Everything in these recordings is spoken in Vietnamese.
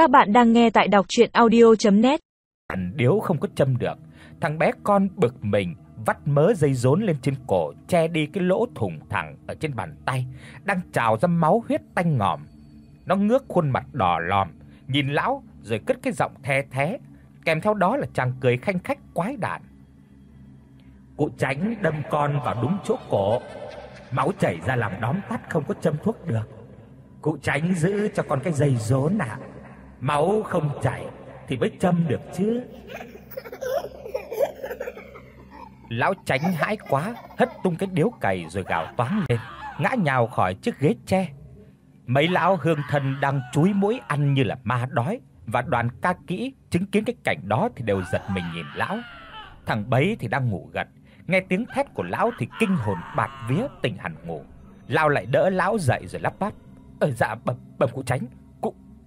Các bạn đang nghe tại đọc audio net Hẳn điếu không có châm được, thằng bé con bực mình vắt mớ dây rốn lên trên cổ che đi cái lỗ thủng thẳng ở trên bàn tay đang trào ra máu huyết tanh ngòm. Nó ngước khuôn mặt đỏ lòm, nhìn lão rồi cất cái giọng the thé, kèm theo đó là chàng cười khanh khách quái đản. Cụ tránh đâm con vào đúng chỗ cổ, máu chảy ra làm đóm tắt không có châm thuốc được. Cụ tránh giữ cho con cái dây rốn ạ. Máu không chảy thì mới châm được chứ. Lão tránh hãi quá, hất tung cái điếu cày rồi gào toáng lên, ngã nhào khỏi chiếc ghế tre. Mấy lão hương thân đang chúi mũi ăn như là ma đói và đoàn ca kỹ chứng kiến cái cảnh đó thì đều giật mình nhìn lão. Thằng bấy thì đang ngủ gật, nghe tiếng thét của lão thì kinh hồn bạt vía tỉnh hẳn ngủ. Lao lại đỡ lão dậy rồi lắp bắp: "Ờ dạ bẩm bẩm cụ tránh,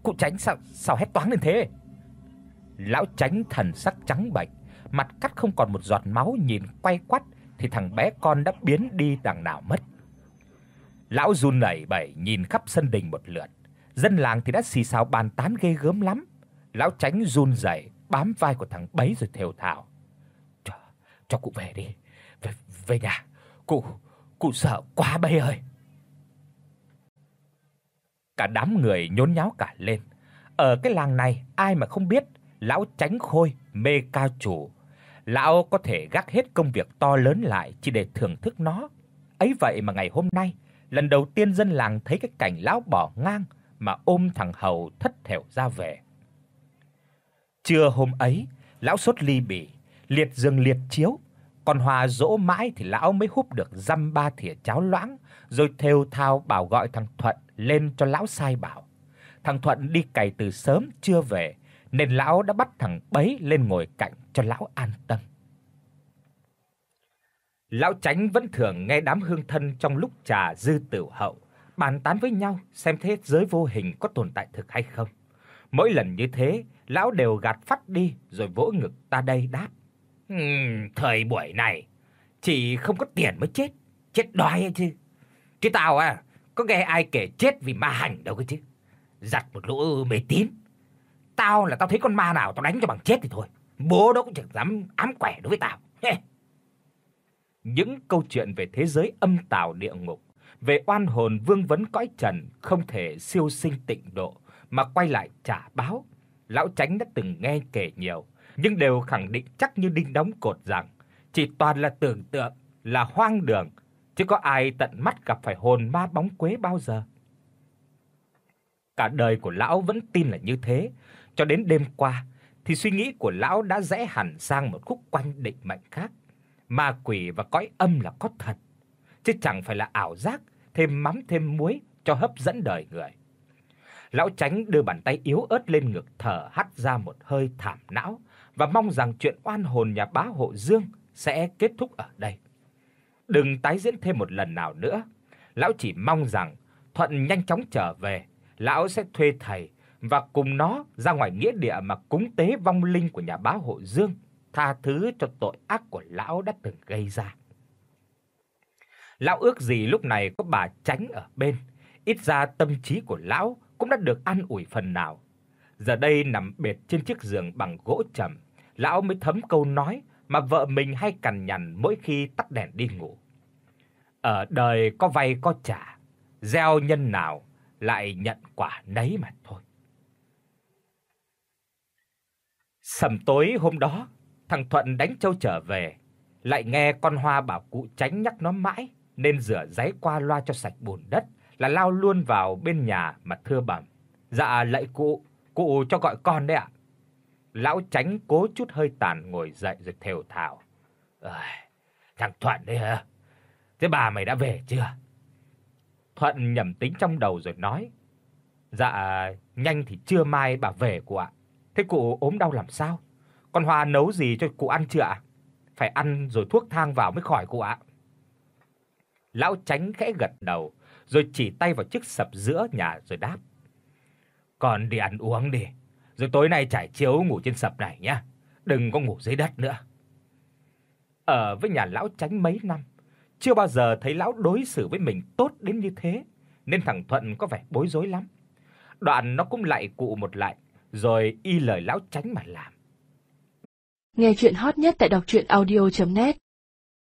cụ tránh sao sao hét toáng lên thế?" Lão tránh thần sắc trắng bệch, mặt cắt không còn một giọt máu nhìn quay quắt thì thằng bé con đã biến đi đằng nào mất. Lão run rẩy bẩy nhìn khắp sân đình một lượt, dân làng thì đã xì xào bàn tán ghê gớm lắm. Lão tránh run rẩy bám vai của thằng bấy rồi thều thào: "Cho cho cụ về đi, về về nhà. Cụ cụ sợ quá bây ơi." Cả đám người nhốn nháo cả lên. Ở cái làng này ai mà không biết lão tránh khôi mê ca chủ. Lão có thể gác hết công việc to lớn lại chỉ để thưởng thức nó. Ấy vậy mà ngày hôm nay, lần đầu tiên dân làng thấy cái cảnh lão bỏ ngang mà ôm thằng hầu thất thểu ra về. Trưa hôm ấy, lão sốt ly bì, liệt giường liệt chiếu, còn hòa dỗ mãi thì lão mới húp được dăm ba thìa cháo loãng, rồi thều thào bảo gọi thằng Thuận lên cho lão sai bảo. Thằng Thuận đi cày từ sớm chưa về, nên lão đã bắt thằng bấy lên ngồi cạnh cho lão an tâm. Lão Tránh vẫn thường nghe đám hương thân trong lúc trà dư tửu hậu bàn tán với nhau xem thế giới vô hình có tồn tại thực hay không. Mỗi lần như thế, lão đều gạt phát đi rồi vỗ ngực ta đây đáp: "Ừm, thời buổi này chỉ không có tiền mới chết, chết đói chứ. Chứ tao à, có nghe ai kể chết vì ma hành đâu cơ chứ. Giặt một lũ mê tín. Tao là tao thấy con ma nào tao đánh cho bằng chết thì thôi. Bố đó cũng chẳng dám ám quẻ đối với tao." Những câu chuyện về thế giới âm tào địa ngục, về oan hồn vương vấn cõi trần không thể siêu sinh tịnh độ mà quay lại trả báo. Lão Tránh đã từng nghe kể nhiều, nhưng đều khẳng định chắc như đinh đóng cột rằng chỉ toàn là tưởng tượng, là hoang đường, chứ có ai tận mắt gặp phải hồn ma bóng quế bao giờ. Cả đời của lão vẫn tin là như thế, cho đến đêm qua thì suy nghĩ của lão đã rẽ hẳn sang một khúc quanh định mệnh khác. Ma quỷ và cõi âm là có thật, chứ chẳng phải là ảo giác thêm mắm thêm muối cho hấp dẫn đời người. Lão Tránh đưa bàn tay yếu ớt lên ngực thở hắt ra một hơi thảm não và mong rằng chuyện oan hồn nhà bá hộ Dương sẽ kết thúc ở đây. Đừng tái diễn thêm một lần nào nữa. Lão chỉ mong rằng Thuận nhanh chóng trở về, lão sẽ thuê thầy và cùng nó ra ngoài nghĩa địa mà cúng tế vong linh của nhà bá hộ Dương, tha thứ cho tội ác của lão đã từng gây ra. Lão ước gì lúc này có bà Tránh ở bên, ít ra tâm trí của lão cũng đã được an ủi phần nào. Giờ đây nằm bệt trên chiếc giường bằng gỗ trầm, lão mới thấm câu nói mà vợ mình hay cằn nhằn mỗi khi tắt đèn đi ngủ. Ở đời có vay có trả, gieo nhân nào lại nhận quả nấy mà thôi. Sầm tối hôm đó, thằng Thuận đánh trâu trở về, lại nghe con Hoa bảo cụ tránh nhắc nó mãi nên rửa giấy qua loa cho sạch bùn đất, là lao luôn vào bên nhà mà thưa bẩm. Dạ lạy cụ, cụ cho gọi con đấy ạ. Lão tránh cố chút hơi tàn ngồi dậy rồi thều thào. Ơi, thằng Thuận đấy hả? Thế bà mày đã về chưa? Thuận nhẩm tính trong đầu rồi nói. Dạ, nhanh thì trưa mai bà về cụ ạ. Thế cụ ốm đau làm sao? Con Hoa nấu gì cho cụ ăn chưa ạ? Phải ăn rồi thuốc thang vào mới khỏi cụ ạ. Lão tránh khẽ gật đầu, rồi chỉ tay vào chiếc sập giữa nhà rồi đáp. còn đi ăn uống đi, rồi tối nay trải chiếu ngủ trên sập này nhá, đừng có ngủ dưới đất nữa. Ở với nhà lão tránh mấy năm, chưa bao giờ thấy lão đối xử với mình tốt đến như thế, nên thằng Thuận có vẻ bối rối lắm. Đoạn nó cũng lại cụ một lại, rồi y lời lão tránh mà làm. Nghe truyện hot nhất tại doctruyenaudio.net